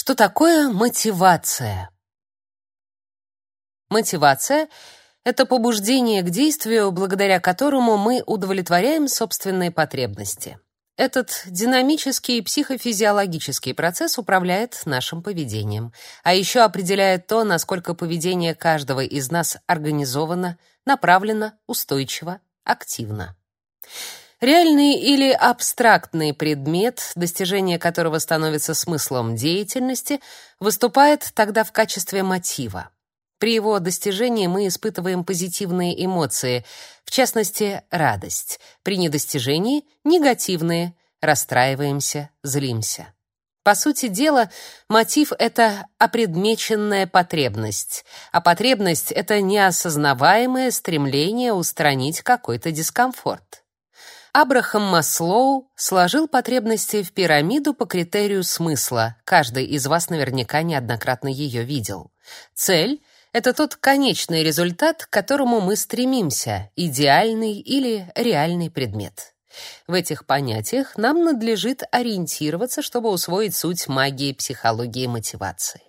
Что такое мотивация? Мотивация — это побуждение к действию, благодаря которому мы удовлетворяем собственные потребности. Этот динамический психофизиологический процесс управляет нашим поведением, а еще определяет то, насколько поведение каждого из нас организовано, направлено, устойчиво, активно. Реальный или абстрактный предмет, достижение которого становится смыслом деятельности, выступает тогда в качестве мотива. При его достижении мы испытываем позитивные эмоции, в частности, радость. При недостижении — негативные, расстраиваемся, злимся. По сути дела, мотив — это опредмеченная потребность, а потребность — это неосознаваемое стремление устранить какой-то дискомфорт. Абрахам Маслоу сложил потребности в пирамиду по критерию смысла. Каждый из вас наверняка неоднократно ее видел. Цель — это тот конечный результат, к которому мы стремимся, идеальный или реальный предмет. В этих понятиях нам надлежит ориентироваться, чтобы усвоить суть магии психологии мотивации.